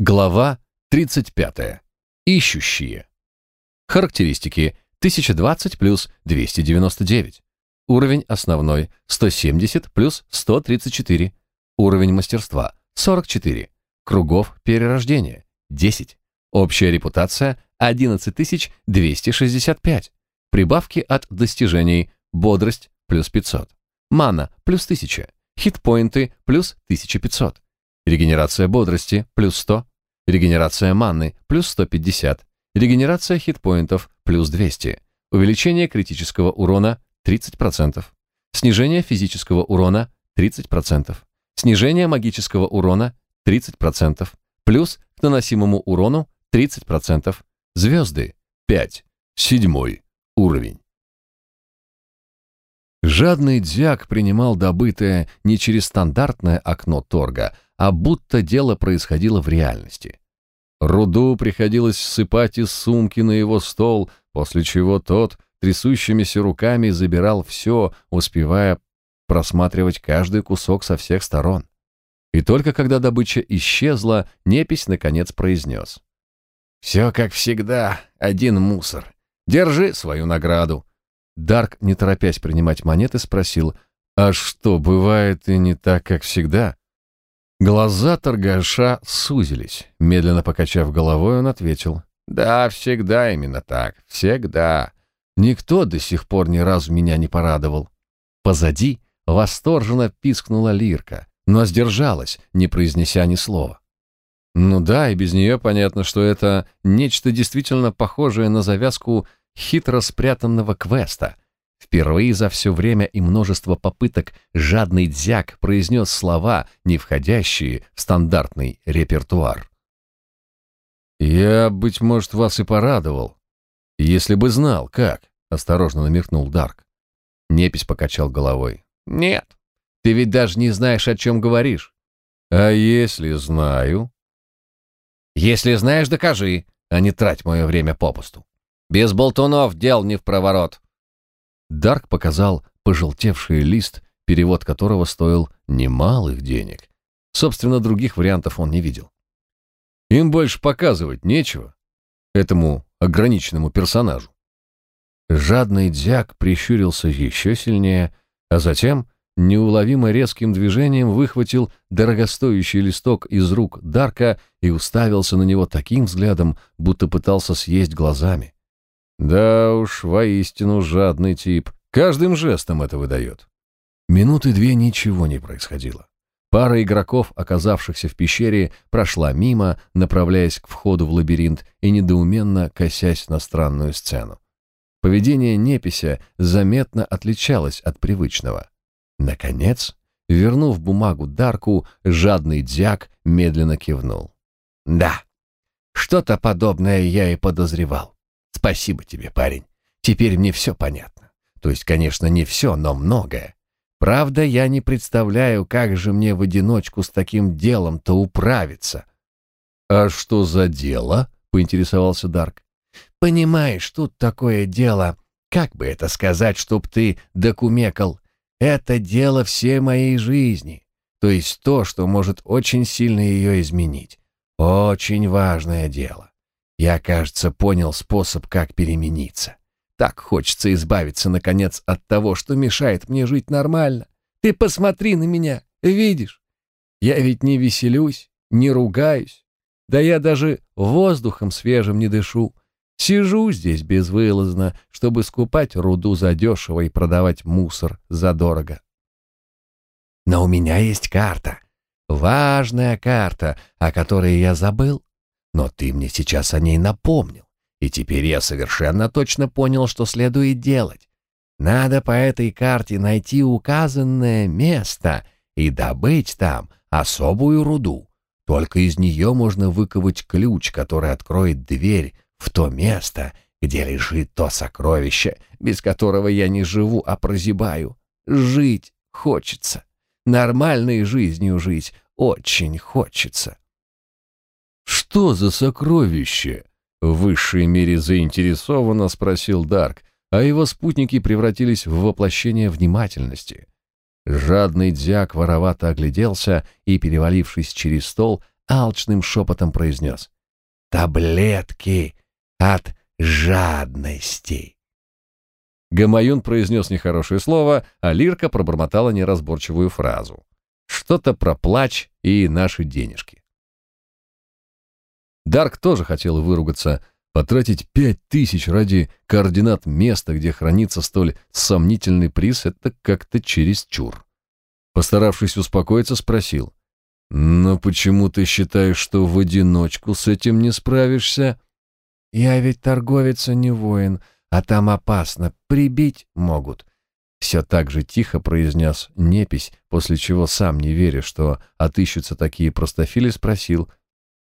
Глава 35. Ищущие. Характеристики 1020 плюс 299. Уровень основной 170 плюс 134. Уровень мастерства 44. Кругов перерождения 10. Общая репутация 11265. Прибавки от достижений бодрость плюс 500. Мана плюс 1000. Хитпоинты плюс 1500. Регенерация бодрости плюс 100. Регенерация маны плюс 150. Регенерация хитпоинтов плюс 200. Увеличение критического урона 30%. Снижение физического урона 30%. Снижение магического урона 30%. Плюс к наносимому урону 30%. Звезды 5. Седьмой уровень. Жадный дьяк принимал добытое не через стандартное окно торга, а будто дело происходило в реальности. Руду приходилось всыпать из сумки на его стол, после чего тот трясущимися руками забирал все, успевая просматривать каждый кусок со всех сторон. И только когда добыча исчезла, Непись наконец произнес. «Все как всегда, один мусор. Держи свою награду». Дарк, не торопясь принимать монеты, спросил, «А что, бывает и не так, как всегда?» Глаза торгаша сузились. Медленно покачав головой, он ответил, «Да, всегда именно так, всегда. Никто до сих пор ни разу меня не порадовал». Позади восторженно пискнула лирка, но сдержалась, не произнеся ни слова. Ну да, и без нее понятно, что это нечто действительно похожее на завязку хитро спрятанного квеста. Впервые за все время и множество попыток жадный дзяк произнес слова, не входящие в стандартный репертуар. «Я, быть может, вас и порадовал, если бы знал, как», — осторожно намекнул Дарк. Непись покачал головой. «Нет, ты ведь даже не знаешь, о чем говоришь». «А если знаю?» «Если знаешь, докажи, а не трать мое время попусту». Без болтунов дел не в проворот. Дарк показал пожелтевший лист, перевод которого стоил немалых денег. Собственно, других вариантов он не видел. Им больше показывать нечего, этому ограниченному персонажу. Жадный дьяк прищурился еще сильнее, а затем неуловимо резким движением выхватил дорогостоящий листок из рук Дарка и уставился на него таким взглядом, будто пытался съесть глазами. Да уж, воистину жадный тип. Каждым жестом это выдает. Минуты две ничего не происходило. Пара игроков, оказавшихся в пещере, прошла мимо, направляясь к входу в лабиринт и недоуменно косясь на странную сцену. Поведение непися заметно отличалось от привычного. Наконец, вернув бумагу Дарку, жадный дьяк медленно кивнул. «Да, что-то подобное я и подозревал. Спасибо тебе, парень. Теперь мне все понятно. То есть, конечно, не все, но многое. Правда, я не представляю, как же мне в одиночку с таким делом-то управиться. А что за дело? поинтересовался Дарк. Понимаешь, тут такое дело. Как бы это сказать, чтоб ты докумекал? Это дело всей моей жизни. То есть то, что может очень сильно ее изменить. Очень важное дело. Я, кажется, понял способ, как перемениться. Так хочется избавиться, наконец, от того, что мешает мне жить нормально. Ты посмотри на меня, видишь? Я ведь не веселюсь, не ругаюсь. Да я даже воздухом свежим не дышу. Сижу здесь безвылазно, чтобы скупать руду задешево и продавать мусор задорого. Но у меня есть карта. Важная карта, о которой я забыл. Но ты мне сейчас о ней напомнил, и теперь я совершенно точно понял, что следует делать. Надо по этой карте найти указанное место и добыть там особую руду. Только из нее можно выковать ключ, который откроет дверь в то место, где лежит то сокровище, без которого я не живу, а прозябаю. Жить хочется. Нормальной жизнью жить очень хочется. «Что за сокровище?» В высшей мере заинтересованно спросил Дарк, а его спутники превратились в воплощение внимательности. Жадный дьяк воровато огляделся и, перевалившись через стол, алчным шепотом произнес. «Таблетки от жадности». Гамаюн произнес нехорошее слово, а Лирка пробормотала неразборчивую фразу. Что-то про плач и наши денежки. Дарк тоже хотел выругаться, потратить пять тысяч ради координат места, где хранится столь сомнительный приз, это как-то чересчур. Постаравшись успокоиться, спросил. «Но почему ты считаешь, что в одиночку с этим не справишься?» «Я ведь торговец, а не воин, а там опасно, прибить могут». Все так же тихо произнес непись, после чего сам, не веря, что отыщутся такие простофили, спросил,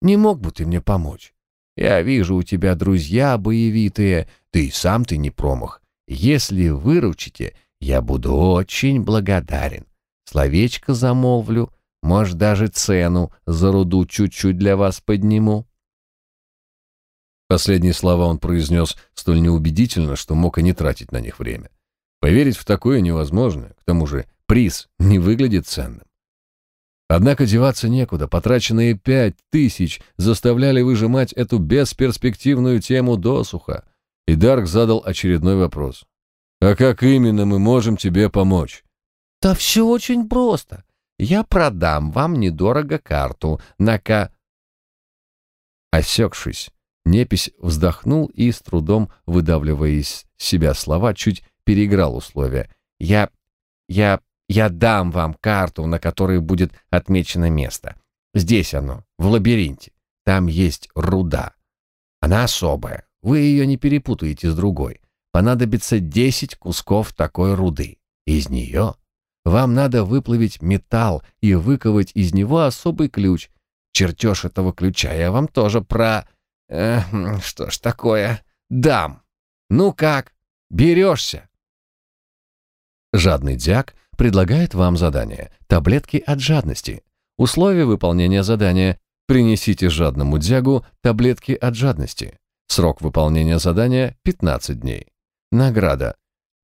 «Не мог бы ты мне помочь? Я вижу, у тебя друзья боевитые, ты и сам ты не промах. Если выручите, я буду очень благодарен. Словечко замолвлю, может, даже цену за руду чуть-чуть для вас подниму». Последние слова он произнес столь неубедительно, что мог и не тратить на них время. Поверить в такое невозможно, к тому же приз не выглядит ценным. Однако деваться некуда, потраченные пять тысяч заставляли выжимать эту бесперспективную тему досуха, и Дарк задал очередной вопрос. «А как именно мы можем тебе помочь?» «Да все очень просто. Я продам вам недорого карту на ка...» Осекшись, Непись вздохнул и, с трудом выдавливая из себя слова, чуть переиграл условия. «Я... я... я дам вам карту, на которой будет отмечено место. Здесь оно, в лабиринте. Там есть руда. Она особая. Вы ее не перепутаете с другой. Понадобится десять кусков такой руды. Из нее вам надо выплавить металл и выковать из него особый ключ. Чертеж этого ключа я вам тоже про... Э, что ж такое? Дам. Ну как, берешься? Жадный дяк предлагает вам задание «Таблетки от жадности». Условия выполнения задания «Принесите жадному дягу таблетки от жадности». Срок выполнения задания – 15 дней. Награда.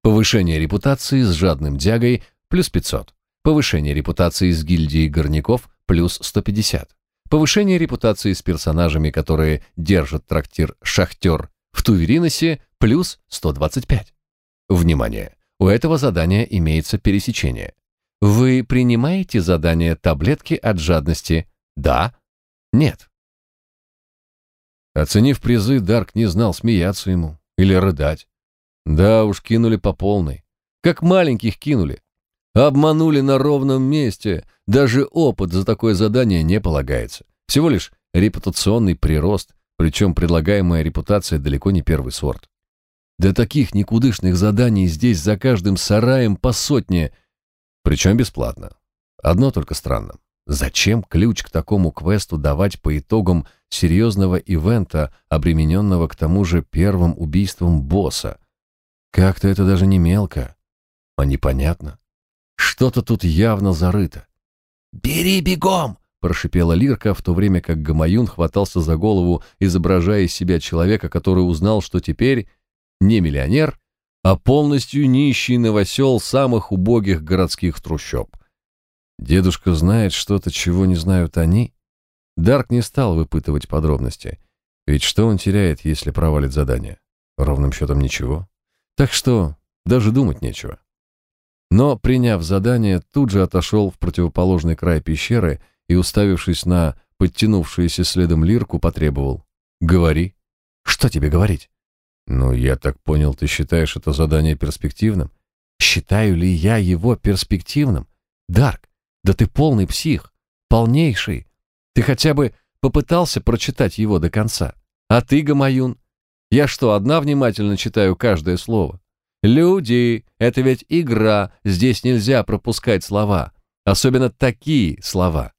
Повышение репутации с жадным дягой – плюс 500. Повышение репутации с гильдией горняков – плюс 150. Повышение репутации с персонажами, которые держат трактир «Шахтер» в Тувериносе – плюс 125. Внимание! У этого задания имеется пересечение. Вы принимаете задание таблетки от жадности? Да? Нет? Оценив призы, Дарк не знал, смеяться ему или рыдать. Да уж, кинули по полной. Как маленьких кинули. Обманули на ровном месте. Даже опыт за такое задание не полагается. Всего лишь репутационный прирост, причем предлагаемая репутация далеко не первый сорт. До таких никудышных заданий здесь за каждым сараем по сотне, причем бесплатно. Одно только странно. Зачем ключ к такому квесту давать по итогам серьезного ивента, обремененного к тому же первым убийством босса? Как-то это даже не мелко, а непонятно. Что-то тут явно зарыто. «Бери бегом!» — прошипела Лирка, в то время как Гамаюн хватался за голову, изображая из себя человека, который узнал, что теперь не миллионер, а полностью нищий новосел самых убогих городских трущоб. Дедушка знает что-то, чего не знают они? Дарк не стал выпытывать подробности. Ведь что он теряет, если провалит задание? Ровным счетом ничего. Так что даже думать нечего. Но, приняв задание, тут же отошел в противоположный край пещеры и, уставившись на подтянувшуюся следом лирку, потребовал. «Говори». «Что тебе говорить?» «Ну, я так понял, ты считаешь это задание перспективным?» «Считаю ли я его перспективным? Дарк, да ты полный псих, полнейший. Ты хотя бы попытался прочитать его до конца. А ты, Гамаюн, я что, одна внимательно читаю каждое слово? Люди, это ведь игра, здесь нельзя пропускать слова, особенно такие слова.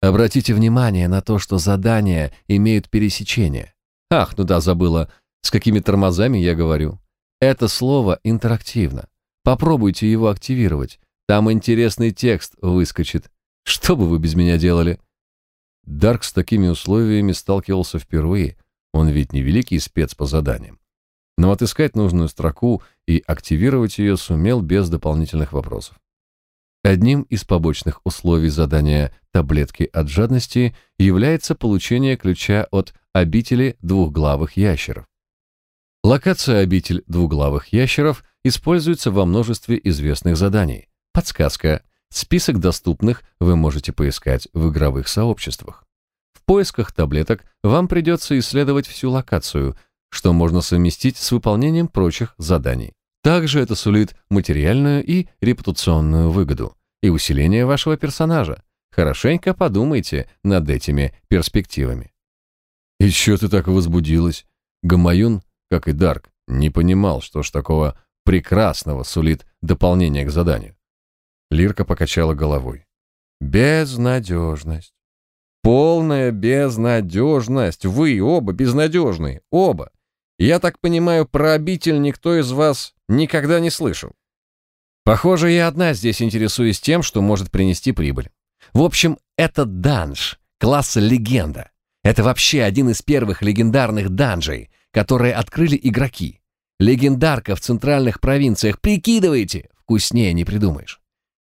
Обратите внимание на то, что задания имеют пересечение. Ах, ну да, забыла, с какими тормозами я говорю? Это слово интерактивно. Попробуйте его активировать. Там интересный текст выскочит. Что бы вы без меня делали? Дарк с такими условиями сталкивался впервые. Он ведь не великий спец по заданиям. Но отыскать нужную строку и активировать ее сумел без дополнительных вопросов. Одним из побочных условий задания таблетки от жадности является получение ключа от обители двухглавых ящеров. Локация обитель двуглавых ящеров используется во множестве известных заданий. Подсказка. Список доступных вы можете поискать в игровых сообществах. В поисках таблеток вам придется исследовать всю локацию, что можно совместить с выполнением прочих заданий. Также это сулит материальную и репутационную выгоду и усиление вашего персонажа. Хорошенько подумайте над этими перспективами. «И чё ты так возбудилась?» Гамаюн, как и Дарк, не понимал, что ж такого прекрасного сулит дополнение к заданию. Лирка покачала головой. «Безнадежность. Полная безнадежность. Вы оба безнадежные. Оба. Я так понимаю, про обитель никто из вас никогда не слышал. Похоже, я одна здесь интересуюсь тем, что может принести прибыль. В общем, это данж, класса легенда. Это вообще один из первых легендарных данжей, которые открыли игроки. Легендарка в центральных провинциях, прикидывайте, вкуснее не придумаешь.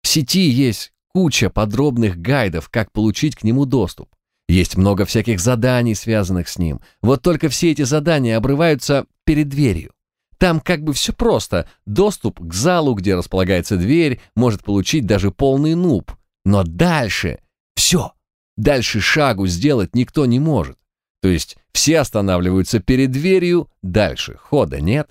В сети есть куча подробных гайдов, как получить к нему доступ. Есть много всяких заданий, связанных с ним. Вот только все эти задания обрываются перед дверью. Там как бы все просто. Доступ к залу, где располагается дверь, может получить даже полный нуб. Но дальше все. Дальше шагу сделать никто не может. То есть все останавливаются перед дверью, дальше хода нет.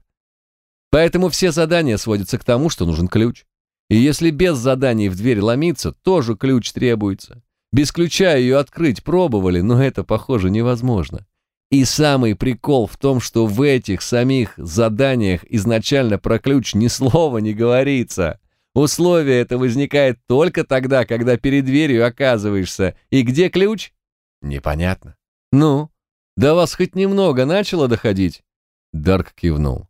Поэтому все задания сводятся к тому, что нужен ключ. И если без заданий в дверь ломиться, тоже ключ требуется. Без ключа ее открыть пробовали, но это, похоже, невозможно. И самый прикол в том, что в этих самих заданиях изначально про ключ ни слова не говорится. Условие это возникает только тогда, когда перед дверью оказываешься. И где ключ? Непонятно. Ну, до вас хоть немного начало доходить? Дарк кивнул.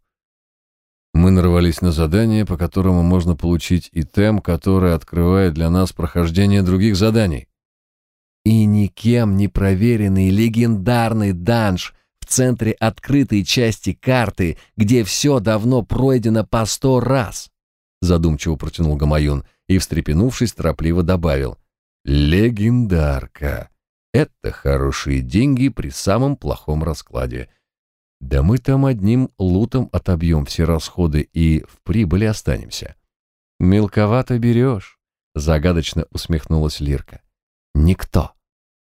Мы нарвались на задание, по которому можно получить итем, который открывает для нас прохождение других заданий. И никем не проверенный легендарный данж в центре открытой части карты, где все давно пройдено по сто раз. Задумчиво протянул Гамаюн и, встрепенувшись, торопливо добавил. Легендарка. Это хорошие деньги при самом плохом раскладе. Да мы там одним лутом отобьем все расходы и в прибыли останемся. Мелковато берешь, загадочно усмехнулась Лирка. Никто,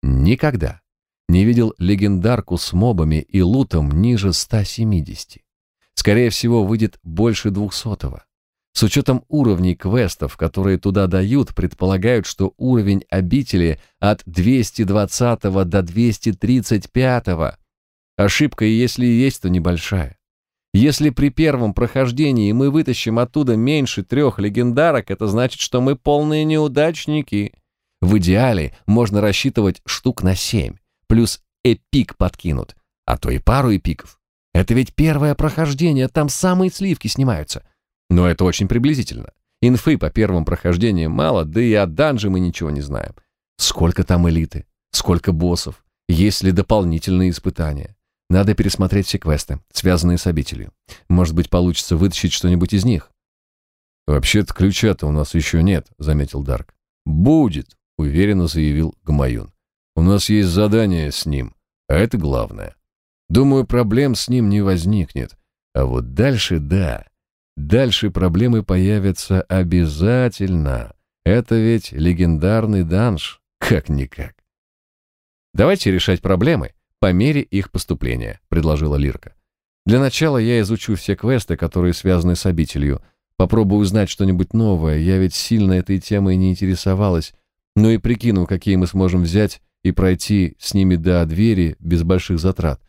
никогда не видел легендарку с мобами и лутом ниже 170. Скорее всего, выйдет больше двухсотого. С учетом уровней квестов, которые туда дают, предполагают, что уровень обители от 220 до 235 Ошибка, если и есть, то небольшая. Если при первом прохождении мы вытащим оттуда меньше трех легендарок, это значит, что мы полные неудачники. В идеале можно рассчитывать штук на семь, плюс эпик подкинут, а то и пару эпиков. Это ведь первое прохождение, там самые сливки снимаются. Но это очень приблизительно. Инфы по первым прохождениям мало, да и о данже мы ничего не знаем. Сколько там элиты? Сколько боссов? Есть ли дополнительные испытания? Надо пересмотреть все квесты, связанные с обителью. Может быть, получится вытащить что-нибудь из них. «Вообще-то ключа-то у нас еще нет», — заметил Дарк. «Будет», — уверенно заявил Гамаюн. «У нас есть задание с ним, а это главное. Думаю, проблем с ним не возникнет. А вот дальше — да. Дальше проблемы появятся обязательно. Это ведь легендарный данж, как-никак. Давайте решать проблемы, по мере их поступления», — предложила Лирка. «Для начала я изучу все квесты, которые связаны с обителью. Попробую узнать что-нибудь новое. Я ведь сильно этой темой не интересовалась. Ну и прикину, какие мы сможем взять и пройти с ними до двери без больших затрат.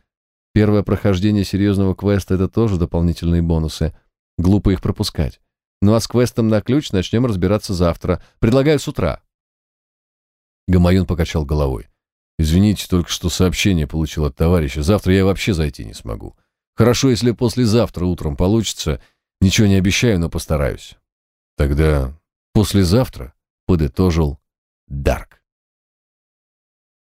Первое прохождение серьезного квеста — это тоже дополнительные бонусы. Глупо их пропускать. Ну а с квестом на ключ начнем разбираться завтра. Предлагаю с утра». Гамаюн покачал головой. Извините, только что сообщение получил от товарища. Завтра я вообще зайти не смогу. Хорошо, если послезавтра утром получится. Ничего не обещаю, но постараюсь. Тогда послезавтра, подытожил Дарк.